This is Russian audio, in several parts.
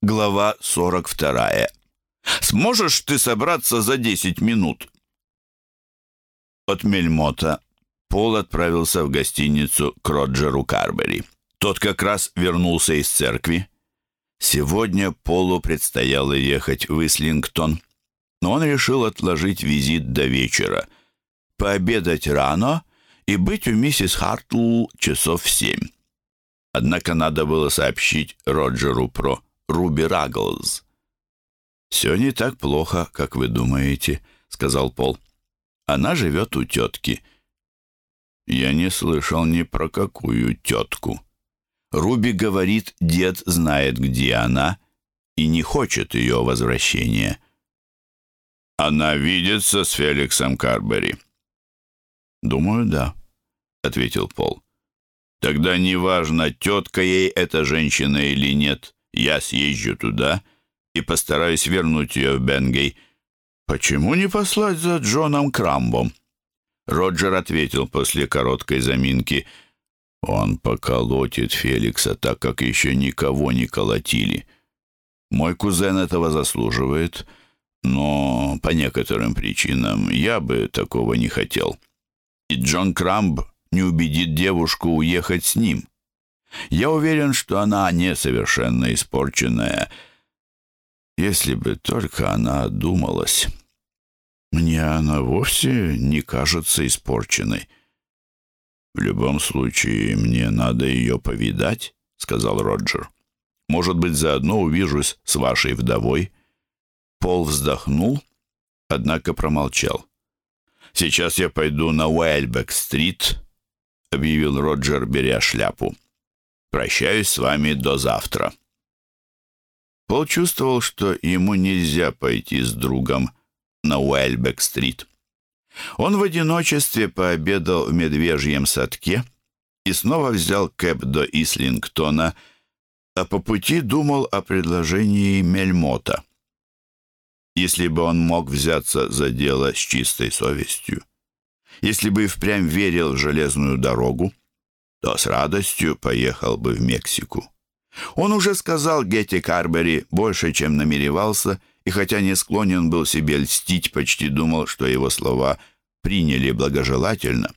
Глава 42. Сможешь ты собраться за 10 минут? От Мельмота Пол отправился в гостиницу к Роджеру Карбери. Тот как раз вернулся из церкви. Сегодня Полу предстояло ехать в Ислингтон, но он решил отложить визит до вечера, пообедать рано и быть у миссис Хартл часов в семь. Однако надо было сообщить Роджеру про Руби Рагглз. «Все не так плохо, как вы думаете», — сказал Пол. «Она живет у тетки». «Я не слышал ни про какую тетку». Руби говорит, дед знает, где она, и не хочет ее возвращения. «Она видится с Феликсом Карбери?» «Думаю, да», — ответил Пол. «Тогда неважно, тетка ей эта женщина или нет, я съезжу туда и постараюсь вернуть ее в Бенгей. Почему не послать за Джоном Крамбом?» Роджер ответил после короткой заминки — он поколотит Феликса так, как еще никого не колотили. Мой кузен этого заслуживает, но по некоторым причинам я бы такого не хотел. И Джон Крамб не убедит девушку уехать с ним. Я уверен, что она не совершенно испорченная, если бы только она одумалась. Мне она вовсе не кажется испорченной. «В любом случае, мне надо ее повидать», — сказал Роджер. «Может быть, заодно увижусь с вашей вдовой». Пол вздохнул, однако промолчал. «Сейчас я пойду на Уэльбек-стрит», — объявил Роджер, беря шляпу. «Прощаюсь с вами до завтра». Пол чувствовал, что ему нельзя пойти с другом на Уэльбек-стрит. Он в одиночестве пообедал в медвежьем садке и снова взял кэп до Ислингтона, а по пути думал о предложении Мельмота. Если бы он мог взяться за дело с чистой совестью, если бы и впрямь верил в железную дорогу, то с радостью поехал бы в Мексику. Он уже сказал Гетти Карбери больше, чем намеревался, и хотя не склонен был себе льстить, почти думал, что его слова приняли благожелательно.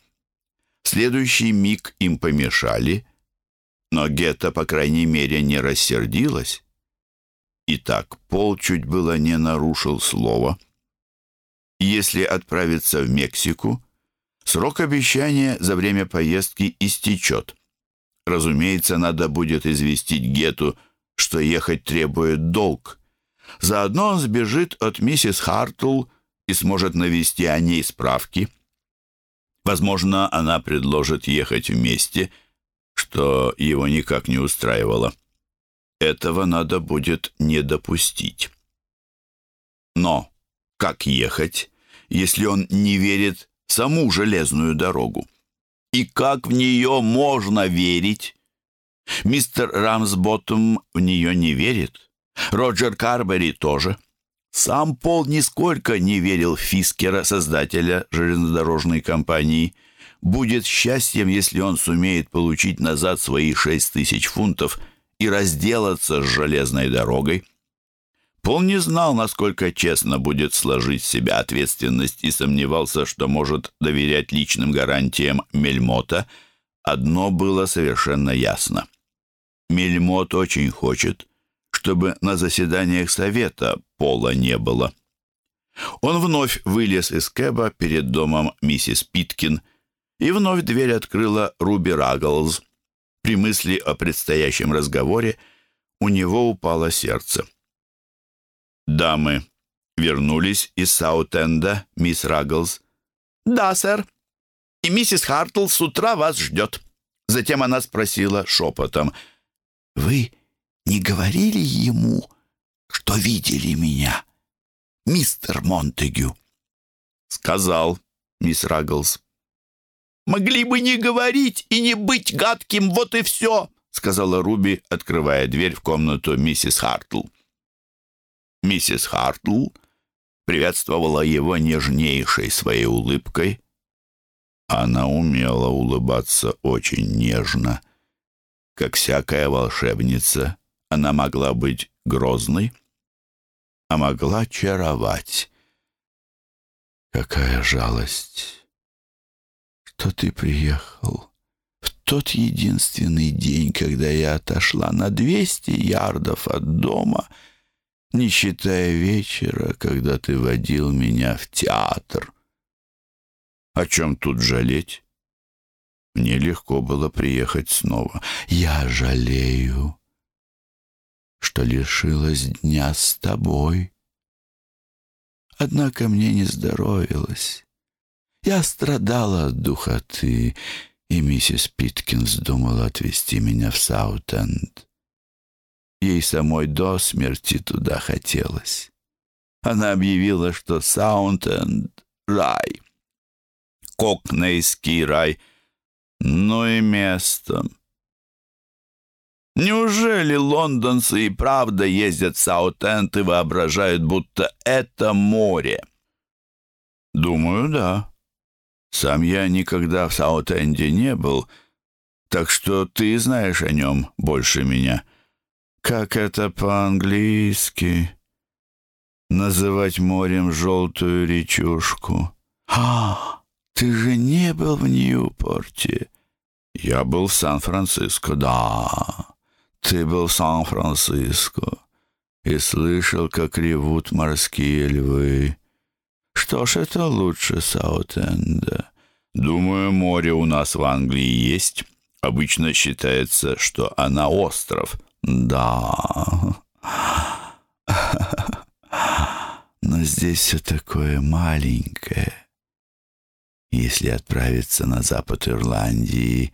В следующий миг им помешали, но Гетта, по крайней мере, не рассердилась. Итак, Пол чуть было не нарушил слово. Если отправиться в Мексику, срок обещания за время поездки истечет. Разумеется, надо будет известить Гету, что ехать требует долг. Заодно он сбежит от миссис Хартл и сможет навести о ней справки. Возможно, она предложит ехать вместе, что его никак не устраивало. Этого надо будет не допустить. Но как ехать, если он не верит саму железную дорогу? И как в нее можно верить? Мистер Рамсботтом в нее не верит. Роджер Карбери тоже. Сам Пол нисколько не верил в Фискера, создателя железнодорожной компании. Будет счастьем, если он сумеет получить назад свои шесть тысяч фунтов и разделаться с железной дорогой. Пол не знал, насколько честно будет сложить в себя ответственность и сомневался, что может доверять личным гарантиям Мельмота. Одно было совершенно ясно. Мельмот очень хочет, чтобы на заседаниях совета пола не было. Он вновь вылез из кэба перед домом миссис Питкин, и вновь дверь открыла Руби Рагглз. При мысли о предстоящем разговоре у него упало сердце. «Дамы вернулись из Саутенда, мисс Рагглз?» «Да, сэр. И миссис Хартл с утра вас ждет». Затем она спросила шепотом. «Вы не говорили ему, что видели меня, мистер Монтегю?» «Сказал, мисс Рагглз». «Могли бы не говорить и не быть гадким, вот и все», сказала Руби, открывая дверь в комнату миссис Хартл. Миссис Хартл приветствовала его нежнейшей своей улыбкой. Она умела улыбаться очень нежно. Как всякая волшебница, она могла быть грозный, а могла чаровать. Какая жалость, что ты приехал в тот единственный день, когда я отошла на двести ярдов от дома, не считая вечера, когда ты водил меня в театр. О чем тут жалеть? Мне легко было приехать снова. Я жалею, что лишилась дня с тобой. Однако мне не здоровилось. Я страдала от духоты, и миссис Питкинс думала отвезти меня в Саутенд. Ей самой до смерти туда хотелось. Она объявила, что Саутенд — рай. Кокнейский рай — ну и место. Неужели лондонцы и правда ездят в Саутенд и воображают, будто это море? Думаю, да. Сам я никогда в Саутенде не был, так что ты знаешь о нем больше меня. Как это по-английски? Называть морем желтую речушку. А, ты же не был в Ньюпорте. Я был в Сан-Франциско, да. Ты был в Сан-Франциско и слышал, как ревут морские львы. Что ж, это лучше Саутенда. Думаю, море у нас в Англии есть. Обычно считается, что она остров. Да. Но здесь все такое маленькое. Если отправиться на запад Ирландии,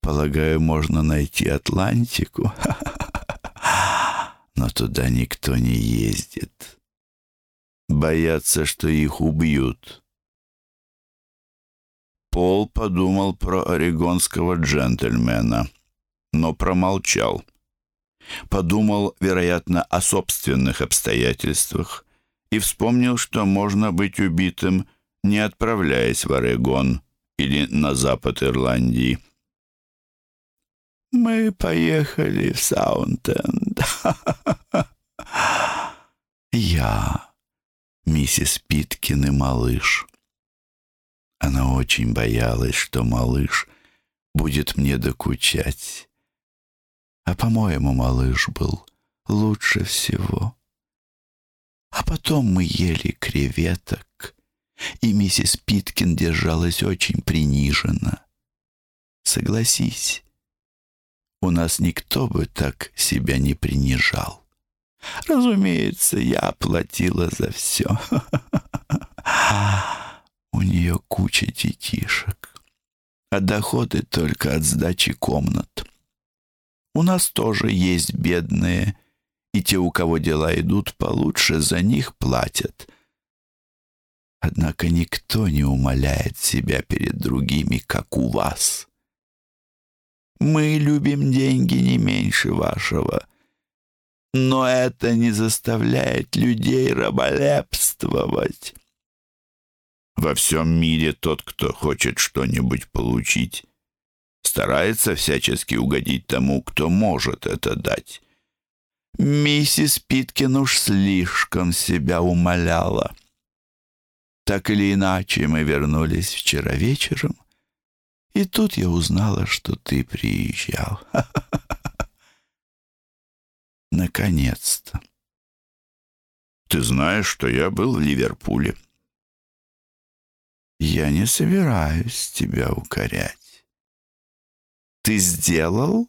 полагаю, можно найти Атлантику. Но туда никто не ездит. Боятся, что их убьют. Пол подумал про орегонского джентльмена, но промолчал. Подумал, вероятно, о собственных обстоятельствах и вспомнил, что можно быть убитым не отправляясь в Орегон или на запад Ирландии. «Мы поехали в Саунтенд. Я, миссис Питкин и малыш». Она очень боялась, что малыш будет мне докучать. А, по-моему, малыш был лучше всего. А потом мы ели креветок и миссис Питкин держалась очень приниженно. Согласись, у нас никто бы так себя не принижал. Разумеется, я платила за все. У нее куча детишек, а доходы только от сдачи комнат. У нас тоже есть бедные, и те, у кого дела идут получше, за них платят. Однако никто не умоляет себя перед другими, как у вас. Мы любим деньги не меньше вашего, но это не заставляет людей раболепствовать. Во всем мире тот, кто хочет что-нибудь получить, старается всячески угодить тому, кто может это дать. Миссис Питкин уж слишком себя умоляла. Так или иначе, мы вернулись вчера вечером, и тут я узнала, что ты приезжал. Наконец-то. Ты знаешь, что я был в Ливерпуле. Я не собираюсь тебя укорять. Ты сделал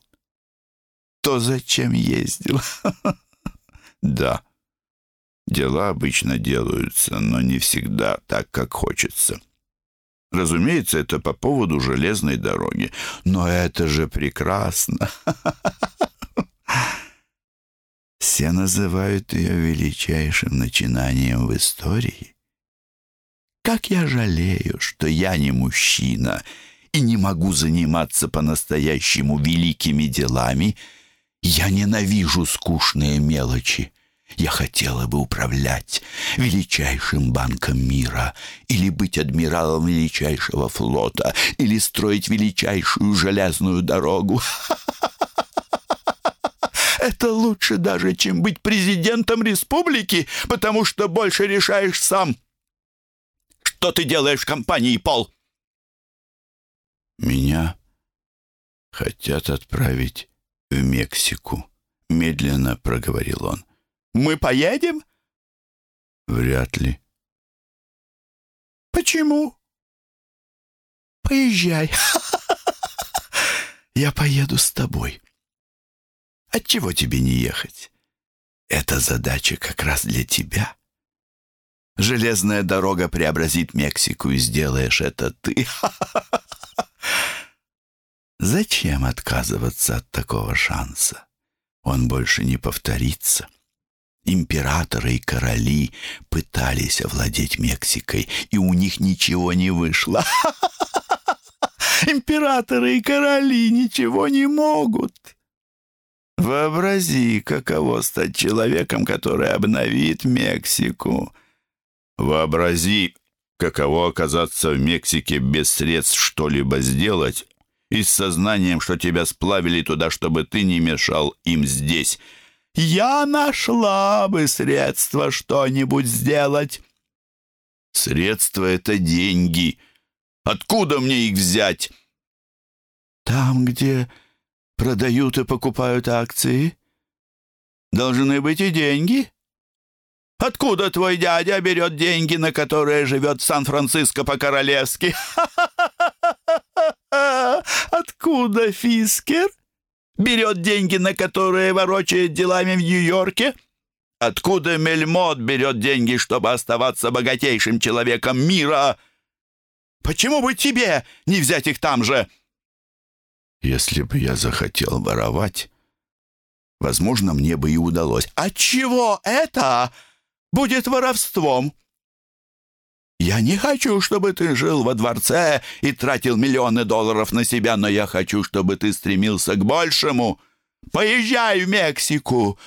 то, зачем ездил? Да. Дела обычно делаются, но не всегда так, как хочется. Разумеется, это по поводу железной дороги. Но это же прекрасно. Все называют ее величайшим начинанием в истории. Как я жалею, что я не мужчина и не могу заниматься по-настоящему великими делами. Я ненавижу скучные мелочи. Я хотела бы управлять величайшим банком мира, или быть адмиралом величайшего флота, или строить величайшую железную дорогу. Это лучше даже, чем быть президентом республики, потому что больше решаешь сам. Что ты делаешь в компании, Пол? Меня хотят отправить в Мексику, медленно проговорил он. Мы поедем? Вряд ли. Почему? Поезжай. Я поеду с тобой. Отчего тебе не ехать? Эта задача как раз для тебя. Железная дорога преобразит Мексику, и сделаешь это ты. Зачем отказываться от такого шанса? Он больше не повторится. Императоры и короли пытались овладеть Мексикой, и у них ничего не вышло. Императоры и короли ничего не могут. Вообрази, каково стать человеком, который обновит Мексику. Вообрази, каково оказаться в Мексике без средств что-либо сделать и с сознанием, что тебя сплавили туда, чтобы ты не мешал им здесь. Я нашла бы средства что-нибудь сделать. Средства — это деньги. Откуда мне их взять? Там, где продают и покупают акции, должны быть и деньги. Откуда твой дядя берет деньги, на которые живет Сан-Франциско по-королевски? Откуда Фискер берет деньги, на которые ворочает делами в Нью-Йорке? Откуда Мельмот берет деньги, чтобы оставаться богатейшим человеком мира? Почему бы тебе не взять их там же?» Если бы я захотел воровать, возможно, мне бы и удалось. А чего это будет воровством? Я не хочу, чтобы ты жил во дворце и тратил миллионы долларов на себя, но я хочу, чтобы ты стремился к большему. Поезжай в Мексику.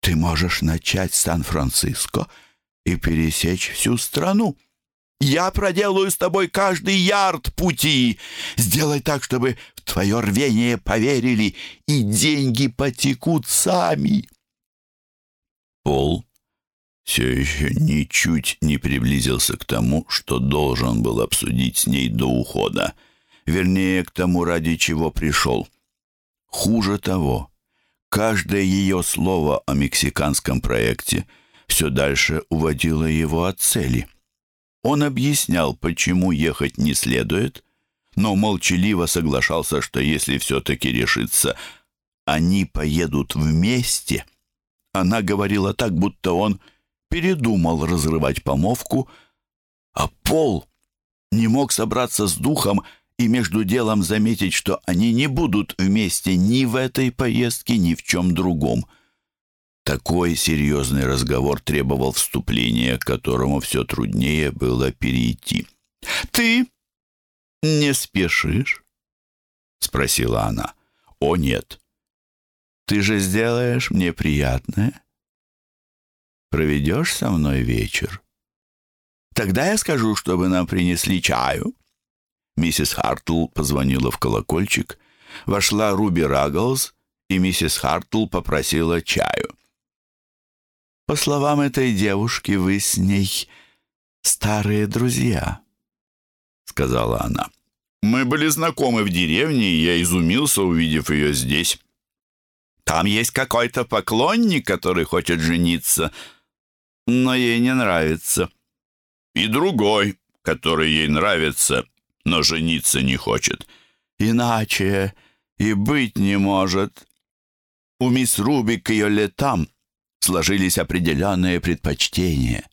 Ты можешь начать с Сан-Франциско и пересечь всю страну. Я проделаю с тобой каждый ярд пути. Сделай так, чтобы в твое рвение поверили, и деньги потекут сами. Пол все еще ничуть не приблизился к тому, что должен был обсудить с ней до ухода. Вернее, к тому, ради чего пришел. Хуже того, каждое ее слово о мексиканском проекте все дальше уводило его от цели — он объяснял, почему ехать не следует, но молчаливо соглашался, что если все-таки решится, они поедут вместе. Она говорила так, будто он передумал разрывать помовку, а Пол не мог собраться с духом и между делом заметить, что они не будут вместе ни в этой поездке, ни в чем другом — такой серьезный разговор требовал вступления, к которому все труднее было перейти. «Ты не спешишь?» — спросила она. «О, нет». «Ты же сделаешь мне приятное. Проведешь со мной вечер. Тогда я скажу, чтобы нам принесли чаю». Миссис Хартл позвонила в колокольчик. Вошла Руби Рагглз, и миссис Хартл попросила чаю. По словам этой девушки, вы с ней старые друзья», — сказала она. «Мы были знакомы в деревне, и я изумился, увидев ее здесь. Там есть какой-то поклонник, который хочет жениться, но ей не нравится. И другой, который ей нравится, но жениться не хочет. Иначе и быть не может. У мисс Рубик ее летам сложились определенные предпочтения.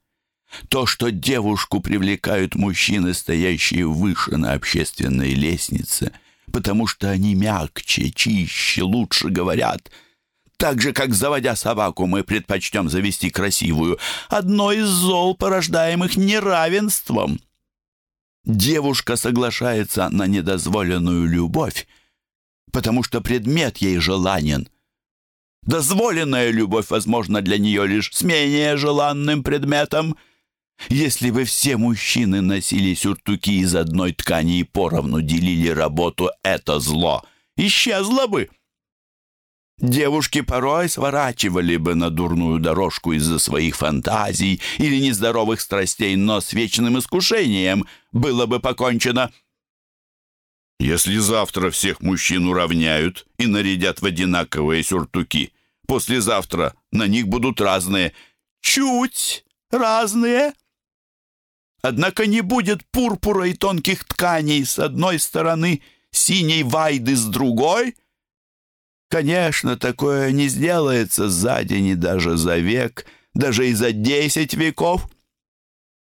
То, что девушку привлекают мужчины, стоящие выше на общественной лестнице, потому что они мягче, чище, лучше говорят. Так же, как заводя собаку, мы предпочтем завести красивую. Одно из зол, порождаемых неравенством. Девушка соглашается на недозволенную любовь, потому что предмет ей желанен — Дозволенная любовь, возможно, для нее лишь с менее желанным предметом. Если бы все мужчины носили сюртуки из одной ткани и поровну делили работу, это зло исчезло бы. Девушки порой сворачивали бы на дурную дорожку из-за своих фантазий или нездоровых страстей, но с вечным искушением было бы покончено. Если завтра всех мужчин уравняют и нарядят в одинаковые сюртуки, послезавтра на них будут разные. Чуть разные. Однако не будет пурпура и тонких тканей с одной стороны, синей вайды с другой — Конечно, такое не сделается за день и даже за век, даже и за десять веков.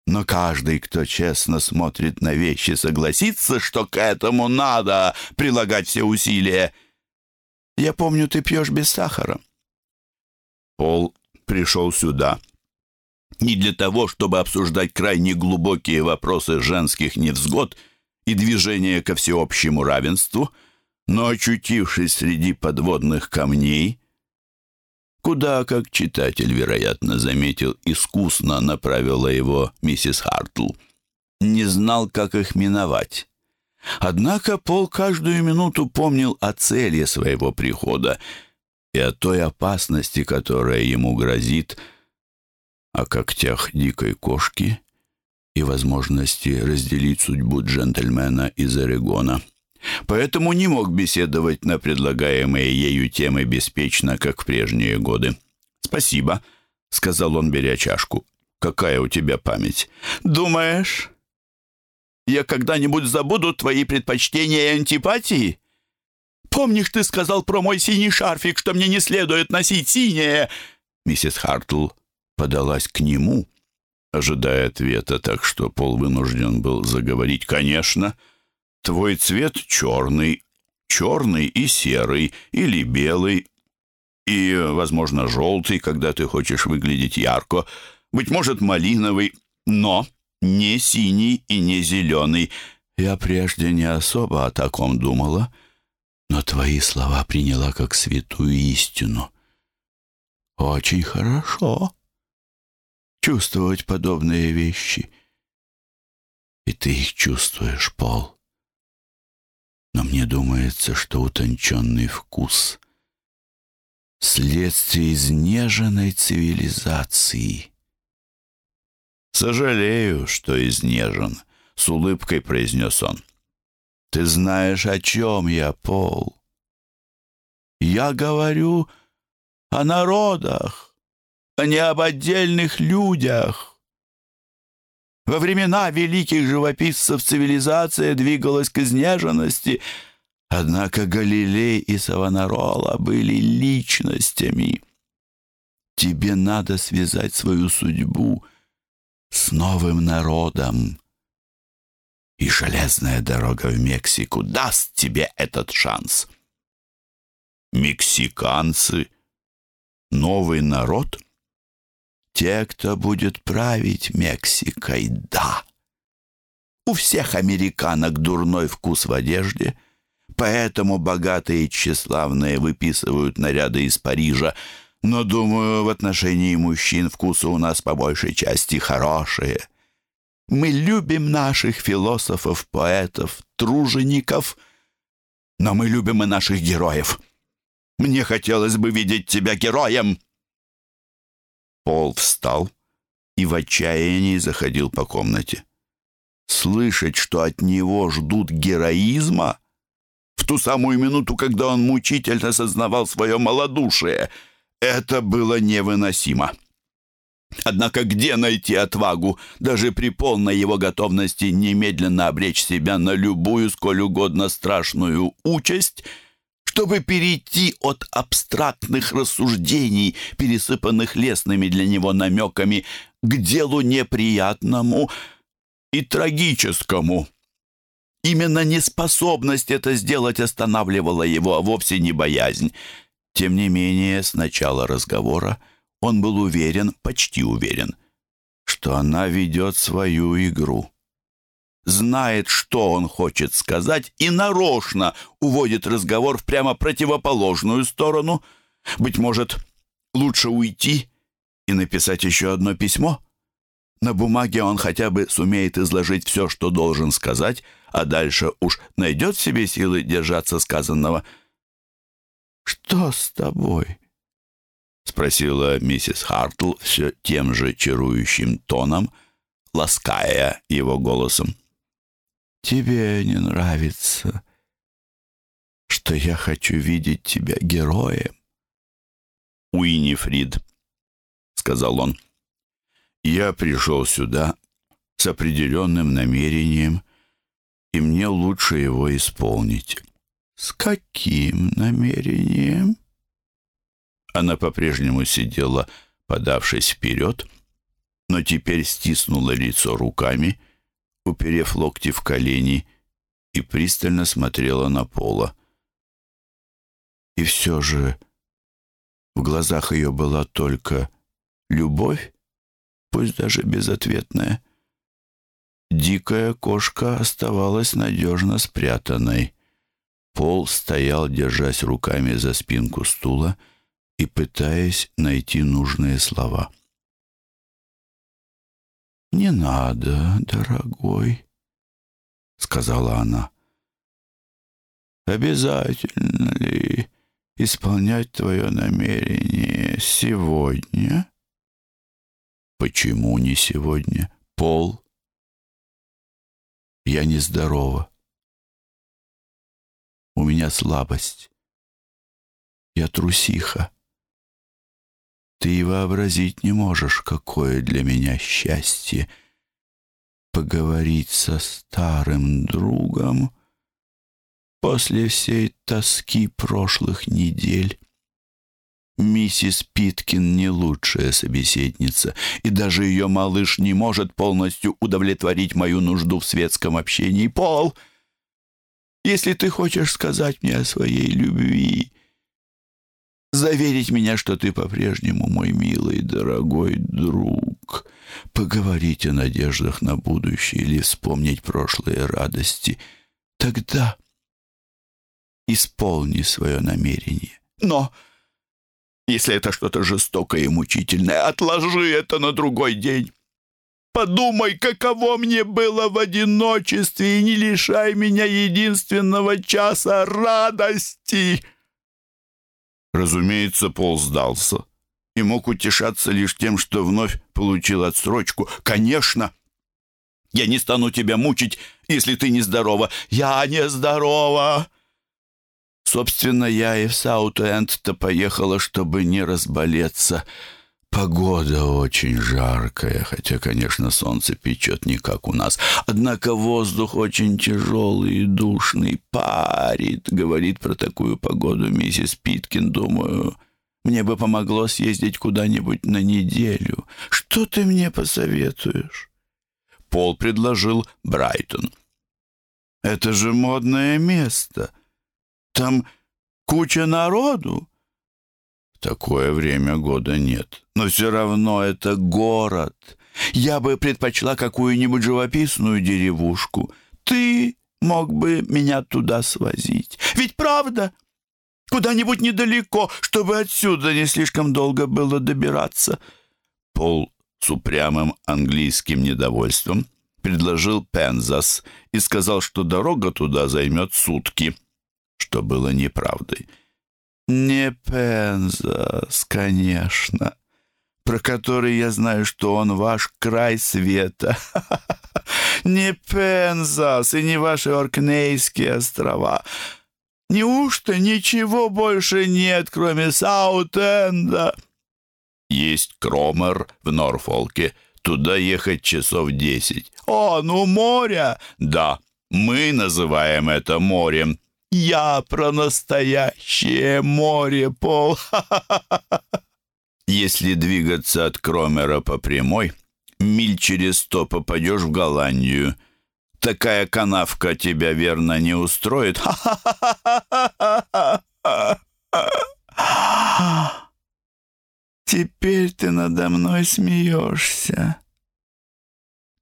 Но каждый, кто честно смотрит на вещи, согласится, что к этому надо прилагать все усилия. Я помню, ты пьешь без сахара. Пол пришел сюда не для того, чтобы обсуждать крайне глубокие вопросы женских невзгод и движения ко всеобщему равенству — но, очутившись среди подводных камней, куда, как читатель, вероятно, заметил, искусно направила его миссис Хартл, не знал, как их миновать. Однако Пол каждую минуту помнил о цели своего прихода и о той опасности, которая ему грозит, о когтях дикой кошки и возможности разделить судьбу джентльмена из Орегона поэтому не мог беседовать на предлагаемые ею темы беспечно, как в прежние годы. «Спасибо», — сказал он, беря чашку. «Какая у тебя память?» «Думаешь, я когда-нибудь забуду твои предпочтения и антипатии? Помнишь, ты сказал про мой синий шарфик, что мне не следует носить синее?» Миссис Хартл подалась к нему, ожидая ответа, так что Пол вынужден был заговорить «Конечно». Твой цвет черный, черный и серый, или белый, и, возможно, желтый, когда ты хочешь выглядеть ярко, быть может, малиновый, но не синий и не зеленый. Я прежде не особо о таком думала, но твои слова приняла как святую истину. Очень хорошо чувствовать подобные вещи. И ты их чувствуешь, Пол но мне думается, что утонченный вкус — следствие изнеженной цивилизации. «Сожалею, что изнежен», — с улыбкой произнес он. «Ты знаешь, о чем я, Пол? Я говорю о народах, а не об отдельных людях». Во времена великих живописцев цивилизация двигалась к изнеженности, однако Галилей и Савонарола были личностями. Тебе надо связать свою судьбу с новым народом. И железная дорога в Мексику даст тебе этот шанс. Мексиканцы — новый народ — те, кто будет править Мексикой, да. У всех американок дурной вкус в одежде, поэтому богатые и тщеславные выписывают наряды из Парижа, но, думаю, в отношении мужчин вкусы у нас по большей части хорошие. Мы любим наших философов, поэтов, тружеников, но мы любим и наших героев. Мне хотелось бы видеть тебя героем!» Пол встал и в отчаянии заходил по комнате. Слышать, что от него ждут героизма, в ту самую минуту, когда он мучительно сознавал свое малодушие, это было невыносимо. Однако где найти отвагу, даже при полной его готовности немедленно обречь себя на любую, сколь угодно страшную участь — чтобы перейти от абстрактных рассуждений, пересыпанных лесными для него намеками, к делу неприятному и трагическому. Именно неспособность это сделать останавливала его, а вовсе не боязнь. Тем не менее, с начала разговора он был уверен, почти уверен, что она ведет свою игру знает, что он хочет сказать, и нарочно уводит разговор в прямо противоположную сторону. Быть может, лучше уйти и написать еще одно письмо? На бумаге он хотя бы сумеет изложить все, что должен сказать, а дальше уж найдет в себе силы держаться сказанного. «Что с тобой?» — спросила миссис Хартл все тем же чарующим тоном, лаская его голосом. «Тебе не нравится, что я хочу видеть тебя героем?» «Уинифрид», — сказал он, — «я пришел сюда с определенным намерением, и мне лучше его исполнить». «С каким намерением?» Она по-прежнему сидела, подавшись вперед, но теперь стиснула лицо руками, уперев локти в колени, и пристально смотрела на пола. И все же в глазах ее была только любовь, пусть даже безответная. Дикая кошка оставалась надежно спрятанной. Пол стоял, держась руками за спинку стула и пытаясь найти нужные слова. «Не надо, дорогой», — сказала она. «Обязательно ли исполнять твое намерение сегодня?» «Почему не сегодня? Пол?» «Я нездорова. У меня слабость. Я трусиха. Ты вообразить не можешь, какое для меня счастье поговорить со старым другом после всей тоски прошлых недель. Миссис Питкин не лучшая собеседница, и даже ее малыш не может полностью удовлетворить мою нужду в светском общении. Пол, если ты хочешь сказать мне о своей любви, заверить меня, что ты по-прежнему мой милый, дорогой друг, поговорить о надеждах на будущее или вспомнить прошлые радости, тогда исполни свое намерение. Но если это что-то жестокое и мучительное, отложи это на другой день. Подумай, каково мне было в одиночестве, и не лишай меня единственного часа радости!» Разумеется, Пол сдался и мог утешаться лишь тем, что вновь получил отсрочку. «Конечно! Я не стану тебя мучить, если ты нездорова. Я нездорова!» Собственно, я и в Саут-Энд-то поехала, чтобы не разболеться. Погода очень жаркая, хотя, конечно, солнце печет не как у нас. Однако воздух очень тяжелый и душный, парит, говорит про такую погоду миссис Питкин, думаю. Мне бы помогло съездить куда-нибудь на неделю. Что ты мне посоветуешь? Пол предложил Брайтон. Это же модное место. Там куча народу такое время года нет. Но все равно это город. Я бы предпочла какую-нибудь живописную деревушку. Ты мог бы меня туда свозить. Ведь правда? Куда-нибудь недалеко, чтобы отсюда не слишком долго было добираться. Пол с упрямым английским недовольством предложил Пензас и сказал, что дорога туда займет сутки, что было неправдой. Не Пензас, конечно, про который я знаю, что он ваш край света. Не Пензас и не ваши Оркнейские острова. Неужто ничего больше нет, кроме Саутенда? Есть Кромер в Норфолке. Туда ехать часов десять. О, ну море! Да, мы называем это морем. Я про настоящее море, Пол. Если двигаться от Кромера по прямой, миль через сто попадешь в Голландию. Такая канавка тебя, верно, не устроит? Теперь ты надо мной смеешься.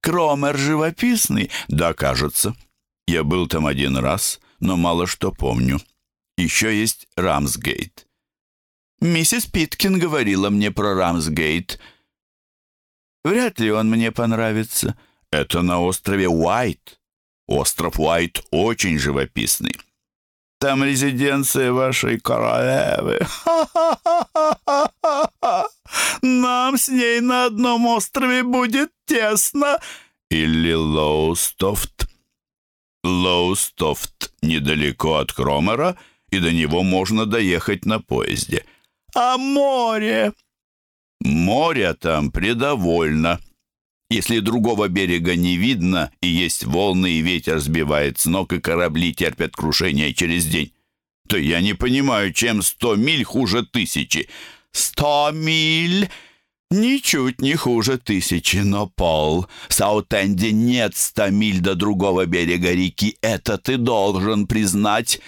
Кромер живописный? Да, кажется. Я был там один раз — но мало что помню. Еще есть Рамсгейт. Миссис Питкин говорила мне про Рамсгейт. Вряд ли он мне понравится. Это на острове Уайт. Остров Уайт очень живописный. Там резиденция вашей королевы. Нам с ней на одном острове будет тесно. Или Лоустофт. Лоустофт недалеко от Кромера, и до него можно доехать на поезде. А море? Море там предовольно. Если другого берега не видно, и есть волны, и ветер сбивает с ног, и корабли терпят крушение через день, то я не понимаю, чем сто миль хуже тысячи. Сто миль ничуть не хуже тысячи, но, Пол, в Саутенде нет ста миль до другого берега реки. Это ты должен признать.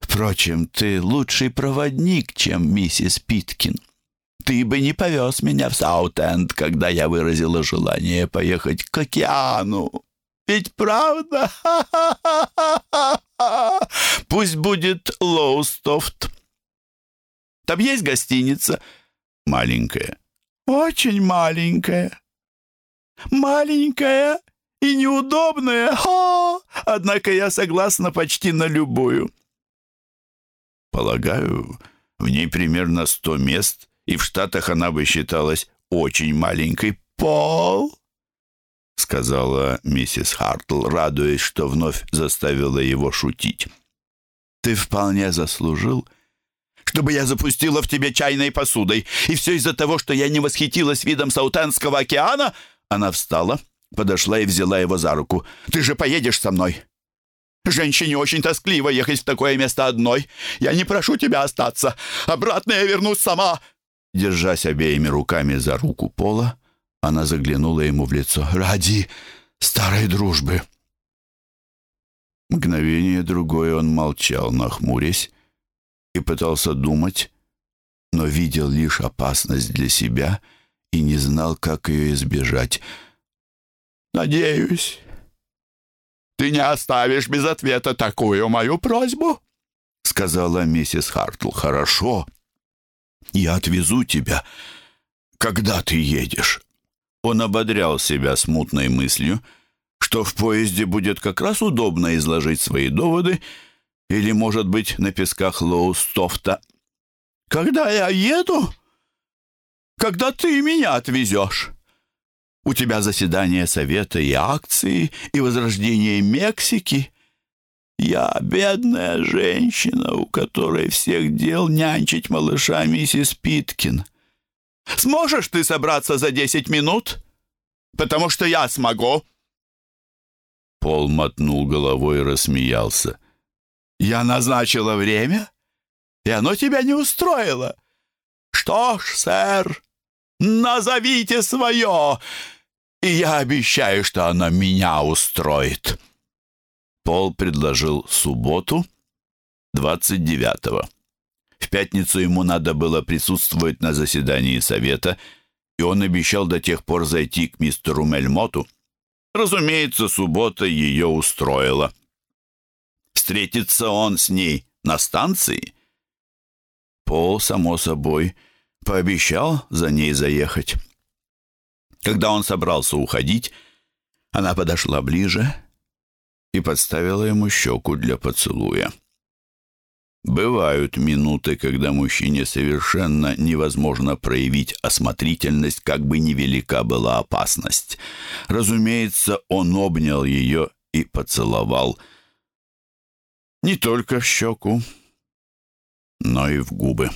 Впрочем, ты лучший проводник, чем миссис Питкин. Ты бы не повез меня в Саутенд, когда я выразила желание поехать к океану. Ведь правда? Пусть будет Лоустофт. Там есть гостиница? Маленькая. Очень маленькая. Маленькая и неудобная. Ха! Однако я согласна почти на любую. Полагаю, в ней примерно сто мест — и в Штатах она бы считалась очень маленькой. «Пол!» — сказала миссис Хартл, радуясь, что вновь заставила его шутить. «Ты вполне заслужил, чтобы я запустила в тебе чайной посудой, и все из-за того, что я не восхитилась видом Саутенского океана?» Она встала, подошла и взяла его за руку. «Ты же поедешь со мной!» Женщине очень тоскливо ехать в такое место одной. Я не прошу тебя остаться. Обратно я вернусь сама. Держась обеими руками за руку Пола, она заглянула ему в лицо. «Ради старой дружбы!» Мгновение другое он молчал, нахмурясь, и пытался думать, но видел лишь опасность для себя и не знал, как ее избежать. «Надеюсь, ты не оставишь без ответа такую мою просьбу?» — сказала миссис Хартл. «Хорошо», я отвезу тебя, когда ты едешь». Он ободрял себя смутной мыслью, что в поезде будет как раз удобно изложить свои доводы или, может быть, на песках Лоустофта. «Когда я еду? Когда ты меня отвезешь?» У тебя заседание совета и акции, и возрождение Мексики. Я бедная женщина, у которой всех дел нянчить малыша миссис Питкин. Сможешь ты собраться за десять минут? Потому что я смогу. Пол мотнул головой и рассмеялся. Я назначила время, и оно тебя не устроило. Что ж, сэр, назовите свое, и я обещаю, что оно меня устроит. Пол предложил субботу, 29-го. В пятницу ему надо было присутствовать на заседании совета, и он обещал до тех пор зайти к мистеру Мельмоту. Разумеется, суббота ее устроила. Встретится он с ней на станции? Пол, само собой, пообещал за ней заехать. Когда он собрался уходить, она подошла ближе и подставила ему щеку для поцелуя. Бывают минуты, когда мужчине совершенно невозможно проявить осмотрительность, как бы невелика была опасность. Разумеется, он обнял ее и поцеловал не только в щеку, но и в губы.